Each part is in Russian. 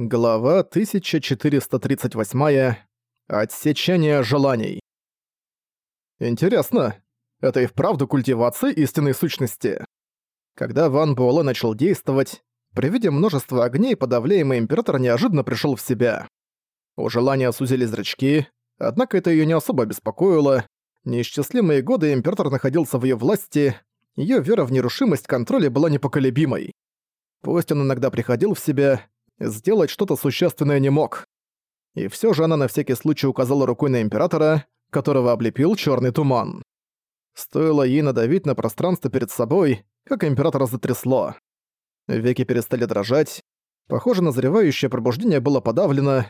Глава 1438. Отсечение желаний. Интересно, это и вправду культивация истинной сущности. Когда Ван Буэлэ начал действовать, при виде множества огней подавляемый император неожиданно пришел в себя. У желания сузили зрачки, однако это ее не особо беспокоило. Неисчислимые годы император находился в ее власти, ее вера в нерушимость контроля была непоколебимой. Пусть он иногда приходил в себя, сделать что-то существенное не мог. И все же она на всякий случай указала рукой на Императора, которого облепил черный туман. Стоило ей надавить на пространство перед собой, как Императора затрясло. Веки перестали дрожать. Похоже, назревающее пробуждение было подавлено.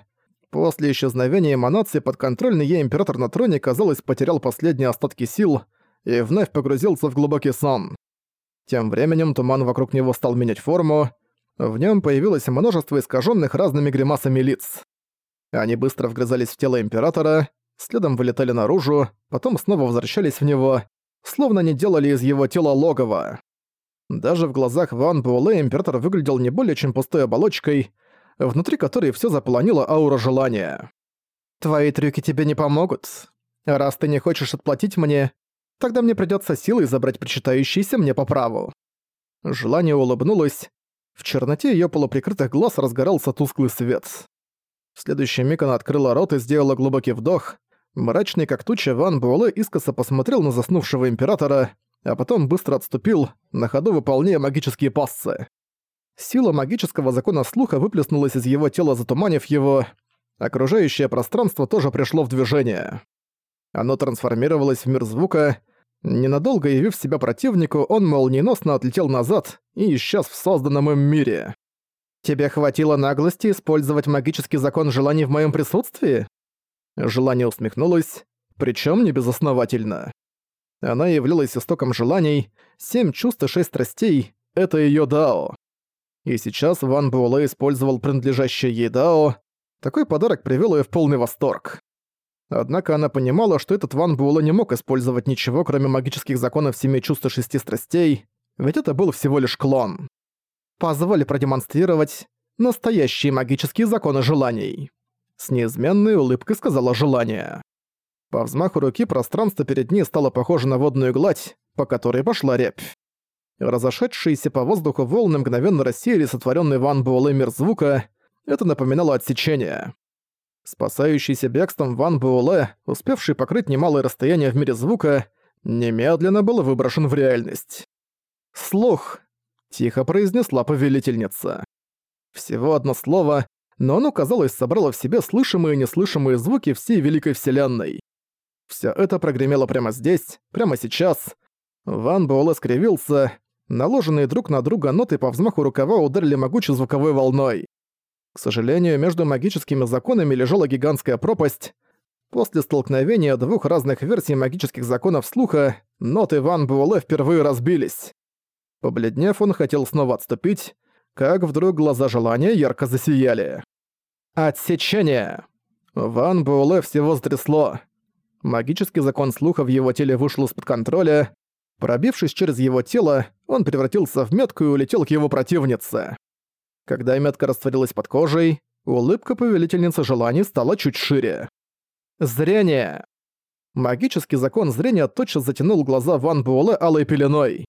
После исчезновения эманации подконтрольный ей Император на троне, казалось, потерял последние остатки сил и вновь погрузился в глубокий сон. Тем временем туман вокруг него стал менять форму, в нем появилось множество искаженных разными гримасами лиц. Они быстро вгрызались в тело Императора, следом вылетали наружу, потом снова возвращались в него, словно они делали из его тела логово. Даже в глазах Ван Буэлэ Император выглядел не более чем пустой оболочкой, внутри которой все заполонила аура желания. «Твои трюки тебе не помогут. Раз ты не хочешь отплатить мне, тогда мне придётся силой забрать причитающиеся мне по праву». Желание улыбнулось, в черноте её полуприкрытых глаз разгорался тусклый свет. В следующий миг она открыла рот и сделала глубокий вдох. Мрачный как туча Ван Буэлэ искоса посмотрел на заснувшего императора, а потом быстро отступил, на ходу выполняя магические пассы. Сила магического закона слуха выплеснулась из его тела, затуманив его. Окружающее пространство тоже пришло в движение. Оно трансформировалось в мир звука, Ненадолго явив себя противнику, он молниеносно отлетел назад и исчез в созданном им мире. «Тебе хватило наглости использовать магический закон желаний в моем присутствии?» Желание усмехнулось, причем не безосновательно. Она являлась истоком желаний, семь чувств и шесть страстей — это ее дао. И сейчас Ван Буэлэ использовал принадлежащее ей дао. Такой подарок привел ее в полный восторг. Однако она понимала, что этот Ван Буэлэ не мог использовать ничего, кроме магических законов семи чувств и шести страстей, ведь это был всего лишь клон. Позволь продемонстрировать настоящие магические законы желаний. С неизменной улыбкой сказала желание. По взмаху руки пространство перед ней стало похоже на водную гладь, по которой пошла репь. Разошедшиеся по воздуху волны мгновенно рассеяли сотворенный Ван Буэлэ мир звука, это напоминало отсечение. Спасающийся бегством Ван Буэлэ, успевший покрыть немалое расстояние в мире звука, немедленно был выброшен в реальность. «Слух», — тихо произнесла повелительница. Всего одно слово, но оно, казалось, собрало в себе слышимые и неслышимые звуки всей Великой Вселенной. Всё это прогремело прямо здесь, прямо сейчас. Ван Буэлэ скривился, наложенные друг на друга ноты по взмаху рукава ударили могучей звуковой волной. К сожалению, между магическими законами лежала гигантская пропасть. После столкновения двух разных версий магических законов слуха, ноты Ван Буэлэ впервые разбились. Побледнев, он хотел снова отступить, как вдруг глаза желания ярко засияли. «Отсечение!» Ван Буэлэ всего стрясло. Магический закон слуха в его теле вышел из-под контроля. Пробившись через его тело, он превратился в метку и улетел к его противнице. Когда метка растворилась под кожей, улыбка повелительницы желаний стала чуть шире. Зрение. Магический закон зрения тотчас затянул глаза Ван Буэлэ алой пеленой.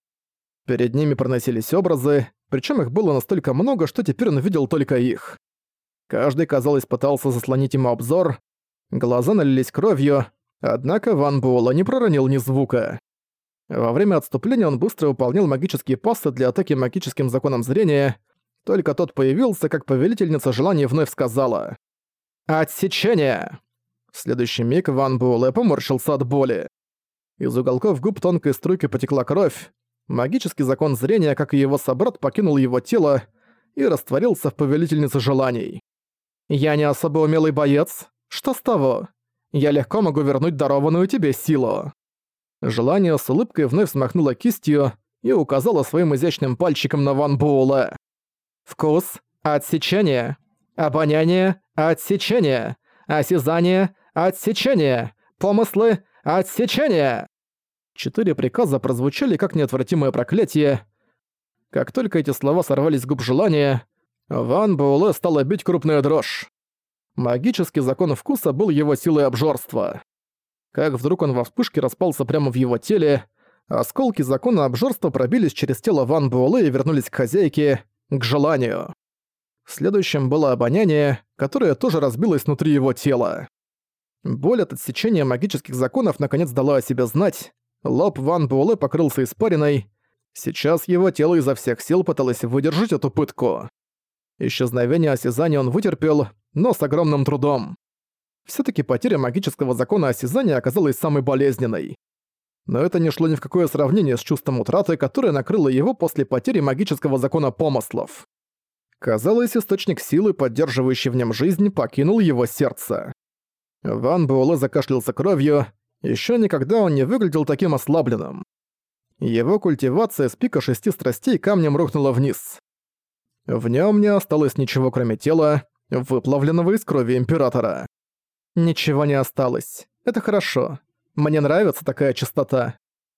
Перед ними проносились образы, причем их было настолько много, что теперь он видел только их. Каждый, казалось, пытался заслонить ему обзор, глаза налились кровью, однако Ван Буэлэ не проронил ни звука. Во время отступления он быстро выполнил магические пассы для атаки магическим законом зрения, только тот появился, как повелительница желаний вновь сказала. «Отсечение!» В следующий миг Ван Буэлэ поморщился от боли. Из уголков губ тонкой струйкой потекла кровь. Магический закон зрения, как и его собрат, покинул его тело и растворился в повелительнице желаний. «Я не особо умелый боец. Что с того? Я легко могу вернуть дарованную тебе силу». Желание с улыбкой вновь смахнуло кистью и указало своим изящным пальчиком на Ван Буэлэ. Вкус – отсечение. Обоняние – отсечение. Осязание – отсечение. Помыслы – отсечение. Четыре приказа прозвучали как неотвратимое проклятие. Как только эти слова сорвались с губ желания, Ван Буэлэ стала бить крупная дрожь. Магический закон вкуса был его силой обжорства. Как вдруг он во вспышке распался прямо в его теле, осколки закона обжорства пробились через тело Ван Буэлэ и вернулись к хозяйке, к желанию. Следующим было обоняние, которое тоже разбилось внутри его тела. Боль от отсечения магических законов наконец дала о себе знать, лоб Ван Буэлэ покрылся испариной, сейчас его тело изо всех сил пыталось выдержать эту пытку. Исчезновение осязания он вытерпел, но с огромным трудом. Всё-таки потеря магического закона осязания оказалась самой болезненной. Но это не шло ни в какое сравнение с чувством утраты, которое накрыло его после потери магического закона помыслов. Казалось, источник силы, поддерживающий в нем жизнь, покинул его сердце. Ван Буэлэ закашлялся кровью, ещё никогда он не выглядел таким ослабленным. Его культивация с пика шести страстей камнем рухнула вниз. В нем не осталось ничего, кроме тела, выплавленного из крови Императора. Ничего не осталось. Это хорошо. Мне нравится такая чистота.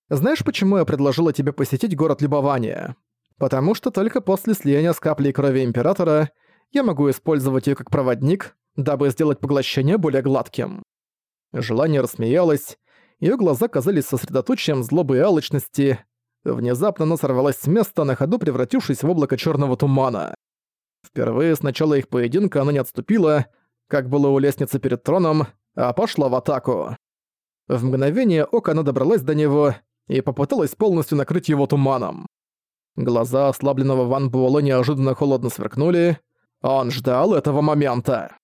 Знаешь, почему я предложила тебе посетить город Любования? Потому что только после слияния с каплей крови Императора я могу использовать ее как проводник, дабы сделать поглощение более гладким. Желание рассмеялось, ее глаза казались сосредоточием злобы и алчности, Внезапно она сорвалась с места, на ходу превратившись в облако черного тумана. Впервые с начала их поединка она не отступила, как было у лестницы перед троном, а пошла в атаку. В мгновение ока она добралась до него и попыталась полностью накрыть его туманом. Глаза ослабленного Ван Буэлэ неожиданно холодно сверкнули. Он ждал этого момента.